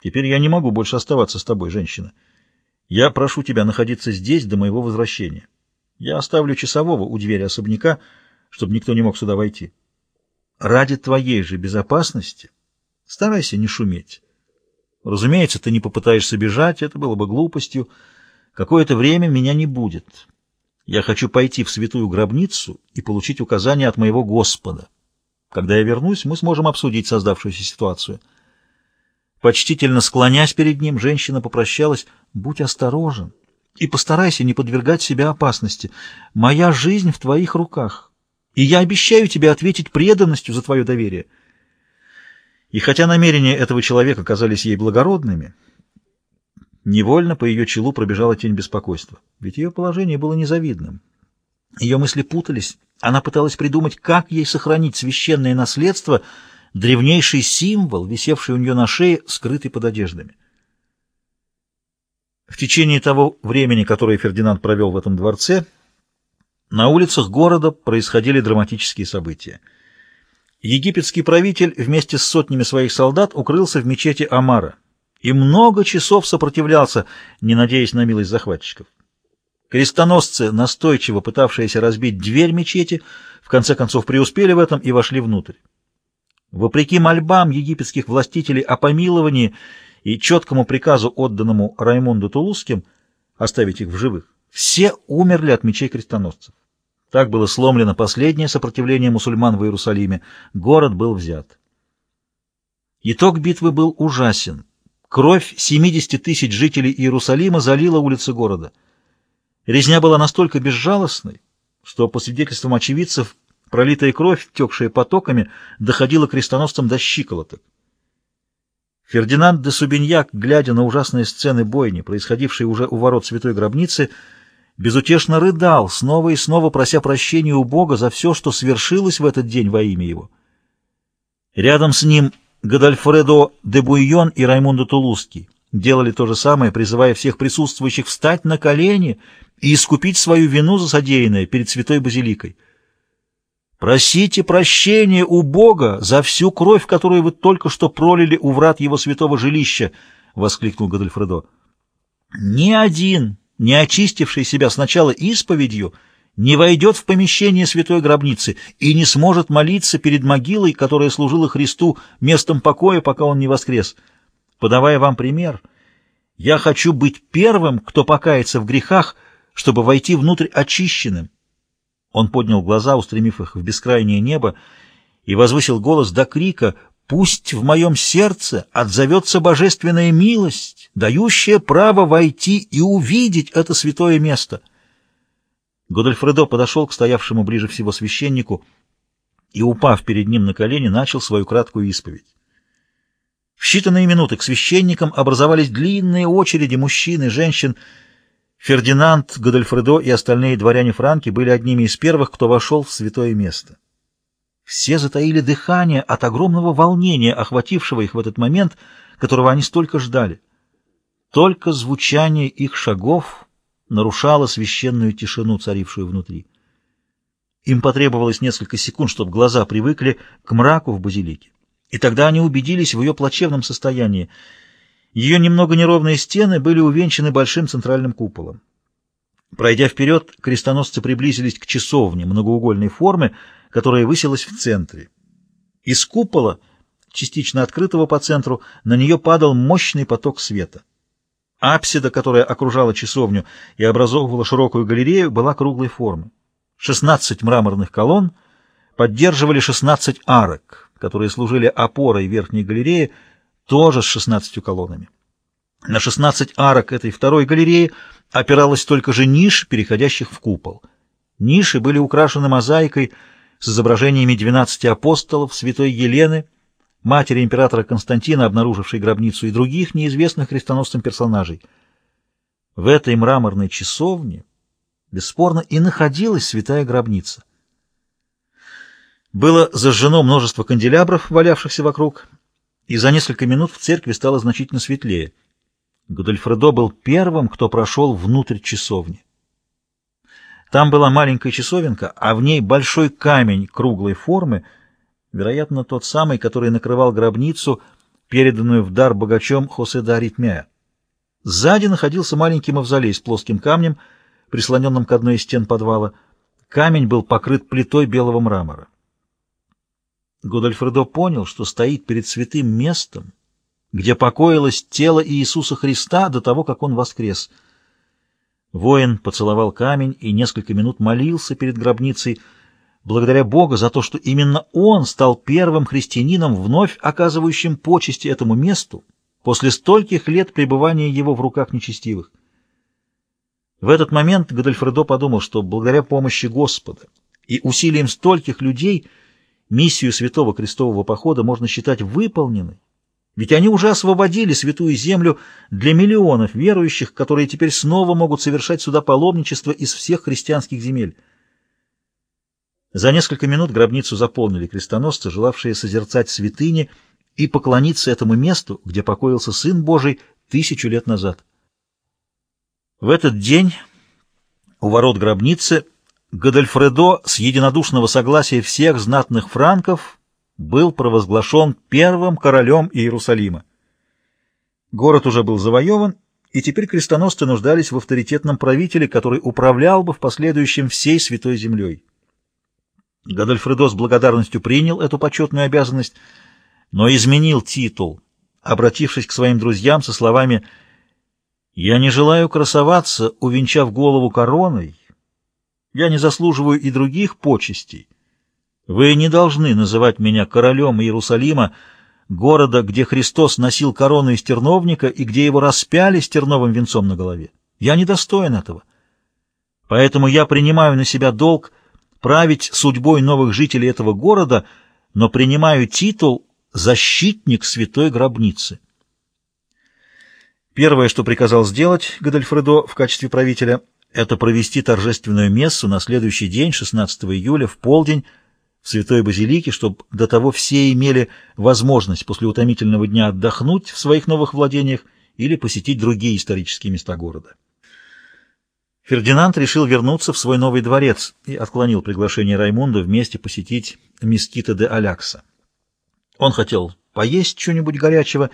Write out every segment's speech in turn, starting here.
Теперь я не могу больше оставаться с тобой, женщина. Я прошу тебя находиться здесь до моего возвращения. Я оставлю часового у двери особняка, чтобы никто не мог сюда войти. Ради твоей же безопасности старайся не шуметь. Разумеется, ты не попытаешься бежать, это было бы глупостью. Какое-то время меня не будет. Я хочу пойти в святую гробницу и получить указания от моего Господа. Когда я вернусь, мы сможем обсудить создавшуюся ситуацию. Почтительно склонясь перед ним, женщина попрощалась. «Будь осторожен и постарайся не подвергать себя опасности. Моя жизнь в твоих руках, и я обещаю тебе ответить преданностью за твое доверие». И хотя намерения этого человека казались ей благородными, невольно по ее челу пробежала тень беспокойства, ведь ее положение было незавидным. Ее мысли путались, она пыталась придумать, как ей сохранить священное наследство, древнейший символ, висевший у нее на шее, скрытый под одеждами. В течение того времени, которое Фердинанд провел в этом дворце, на улицах города происходили драматические события. Египетский правитель вместе с сотнями своих солдат укрылся в мечети Амара и много часов сопротивлялся, не надеясь на милость захватчиков. Крестоносцы, настойчиво пытавшиеся разбить дверь мечети, в конце концов преуспели в этом и вошли внутрь. Вопреки мольбам египетских властителей о помиловании и четкому приказу, отданному Раймонду Тулузским, оставить их в живых, все умерли от мечей крестоносцев. Так было сломлено последнее сопротивление мусульман в Иерусалиме. Город был взят. Итог битвы был ужасен. Кровь 70 тысяч жителей Иерусалима залила улицы города. Резня была настолько безжалостной, что, по свидетельствам очевидцев, пролитая кровь, текшая потоками, доходила крестоносцам до щиколоток. Фердинанд де Субиньяк, глядя на ужасные сцены бойни, происходившие уже у ворот святой гробницы, безутешно рыдал, снова и снова прося прощения у Бога за все, что свершилось в этот день во имя его. Рядом с ним Гадальфредо де Буйон и Раймондо Тулузский делали то же самое, призывая всех присутствующих встать на колени и искупить свою вину за содеянное перед святой базиликой. Просите прощения у Бога за всю кровь, которую вы только что пролили у врат его святого жилища, — воскликнул Гадальфредо. Ни один не очистивший себя сначала исповедью, не войдет в помещение святой гробницы и не сможет молиться перед могилой, которая служила Христу местом покоя, пока он не воскрес. Подавая вам пример, я хочу быть первым, кто покается в грехах, чтобы войти внутрь очищенным. Он поднял глаза, устремив их в бескрайнее небо, и возвысил голос до крика Пусть в моем сердце отзовется божественная милость, дающая право войти и увидеть это святое место. Годольфредо подошел к стоявшему ближе всего священнику и, упав перед ним на колени, начал свою краткую исповедь. В считанные минуты к священникам образовались длинные очереди мужчин и женщин. Фердинанд, Годольфредо и остальные дворяне Франки были одними из первых, кто вошел в святое место. Все затаили дыхание от огромного волнения, охватившего их в этот момент, которого они столько ждали. Только звучание их шагов нарушало священную тишину, царившую внутри. Им потребовалось несколько секунд, чтобы глаза привыкли к мраку в базилике. И тогда они убедились в ее плачевном состоянии. Ее немного неровные стены были увенчаны большим центральным куполом. Пройдя вперед, крестоносцы приблизились к часовне многоугольной формы, которая высилась в центре. Из купола, частично открытого по центру, на нее падал мощный поток света. Апсида, которая окружала часовню и образовывала широкую галерею, была круглой формы. Шестнадцать мраморных колонн поддерживали шестнадцать арок, которые служили опорой верхней галереи, тоже с шестнадцатью колоннами. На шестнадцать арок этой второй галереи опиралась только же ниш, переходящих в купол. Ниши были украшены мозаикой, с изображениями двенадцати апостолов, святой Елены, матери императора Константина, обнаружившей гробницу, и других неизвестных крестоносцам персонажей. В этой мраморной часовне, бесспорно, и находилась святая гробница. Было зажжено множество канделябров, валявшихся вокруг, и за несколько минут в церкви стало значительно светлее. Гудольфредо был первым, кто прошел внутрь часовни. Там была маленькая часовенка, а в ней большой камень круглой формы, вероятно, тот самый, который накрывал гробницу, переданную в дар богачом Хосе де Аритмяя. Сзади находился маленький мавзолей с плоским камнем, прислоненным к одной из стен подвала. Камень был покрыт плитой белого мрамора. Годольфредо понял, что стоит перед святым местом, где покоилось тело Иисуса Христа до того, как он воскрес. Воин поцеловал камень и несколько минут молился перед гробницей, благодаря Бога за то, что именно он стал первым христианином, вновь оказывающим почести этому месту после стольких лет пребывания его в руках нечестивых. В этот момент Годольфредо подумал, что благодаря помощи Господа и усилиям стольких людей миссию Святого Крестового Похода можно считать выполненной, ведь они уже освободили Святую Землю для миллионов верующих, которые теперь снова могут совершать сюда паломничество из всех христианских земель. За несколько минут гробницу заполнили крестоносцы, желавшие созерцать святыни и поклониться этому месту, где покоился Сын Божий тысячу лет назад. В этот день у ворот гробницы Годольфредо с единодушного согласия всех знатных франков был провозглашен первым королем Иерусалима. Город уже был завоеван, и теперь крестоносцы нуждались в авторитетном правителе, который управлял бы в последующем всей Святой Землей. Гадольфредо с благодарностью принял эту почетную обязанность, но изменил титул, обратившись к своим друзьям со словами «Я не желаю красоваться, увенчав голову короной, я не заслуживаю и других почестей». Вы не должны называть меня королем Иерусалима, города, где Христос носил корону из терновника и где его распяли с терновым венцом на голове. Я недостоин этого. Поэтому я принимаю на себя долг править судьбой новых жителей этого города, но принимаю титул «защитник святой гробницы». Первое, что приказал сделать Гадальфредо в качестве правителя, это провести торжественную мессу на следующий день, 16 июля, в полдень, в Святой Базилике, чтобы до того все имели возможность после утомительного дня отдохнуть в своих новых владениях или посетить другие исторические места города. Фердинанд решил вернуться в свой новый дворец и отклонил приглашение Раймунда вместе посетить Мескита де Алякса. Он хотел поесть что-нибудь горячего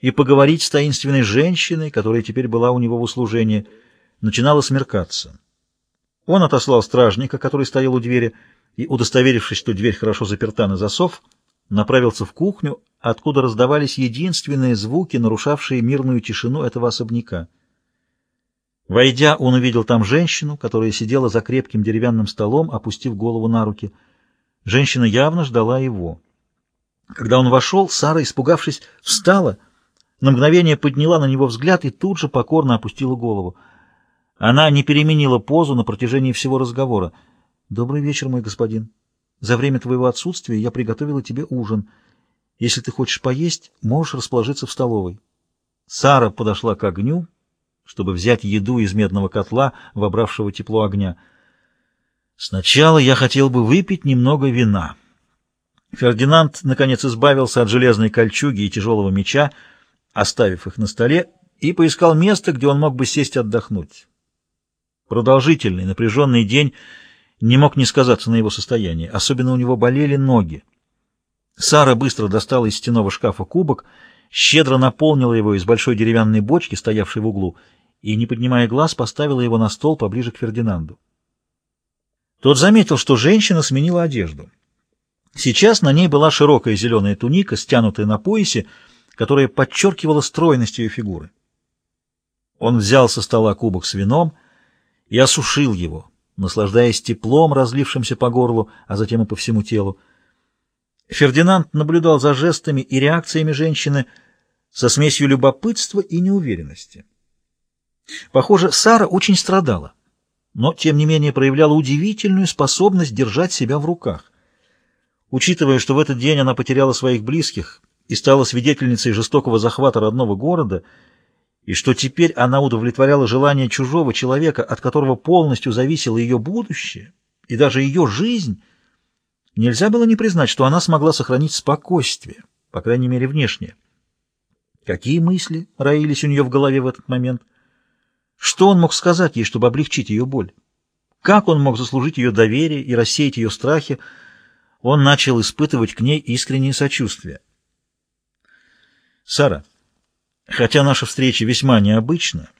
и поговорить с таинственной женщиной, которая теперь была у него в услужении. Начинало смеркаться. Он отослал стражника, который стоял у двери, и, удостоверившись, что дверь хорошо заперта на засов, направился в кухню, откуда раздавались единственные звуки, нарушавшие мирную тишину этого особняка. Войдя, он увидел там женщину, которая сидела за крепким деревянным столом, опустив голову на руки. Женщина явно ждала его. Когда он вошел, Сара, испугавшись, встала, на мгновение подняла на него взгляд и тут же покорно опустила голову. Она не переменила позу на протяжении всего разговора — «Добрый вечер, мой господин. За время твоего отсутствия я приготовила тебе ужин. Если ты хочешь поесть, можешь расположиться в столовой». Сара подошла к огню, чтобы взять еду из медного котла, вобравшего тепло огня. «Сначала я хотел бы выпить немного вина». Фердинанд, наконец, избавился от железной кольчуги и тяжелого меча, оставив их на столе, и поискал место, где он мог бы сесть отдохнуть. Продолжительный, напряженный день — не мог не сказаться на его состоянии. Особенно у него болели ноги. Сара быстро достала из стеного шкафа кубок, щедро наполнила его из большой деревянной бочки, стоявшей в углу, и, не поднимая глаз, поставила его на стол поближе к Фердинанду. Тот заметил, что женщина сменила одежду. Сейчас на ней была широкая зеленая туника, стянутая на поясе, которая подчеркивала стройность ее фигуры. Он взял со стола кубок с вином и осушил его, наслаждаясь теплом, разлившимся по горлу, а затем и по всему телу. Фердинанд наблюдал за жестами и реакциями женщины со смесью любопытства и неуверенности. Похоже, Сара очень страдала, но, тем не менее, проявляла удивительную способность держать себя в руках. Учитывая, что в этот день она потеряла своих близких и стала свидетельницей жестокого захвата родного города, и что теперь она удовлетворяла желание чужого человека, от которого полностью зависело ее будущее и даже ее жизнь, нельзя было не признать, что она смогла сохранить спокойствие, по крайней мере, внешнее. Какие мысли роились у нее в голове в этот момент? Что он мог сказать ей, чтобы облегчить ее боль? Как он мог заслужить ее доверие и рассеять ее страхи? Он начал испытывать к ней искреннее сочувствие. Сара, хотя наша встреча весьма необычна,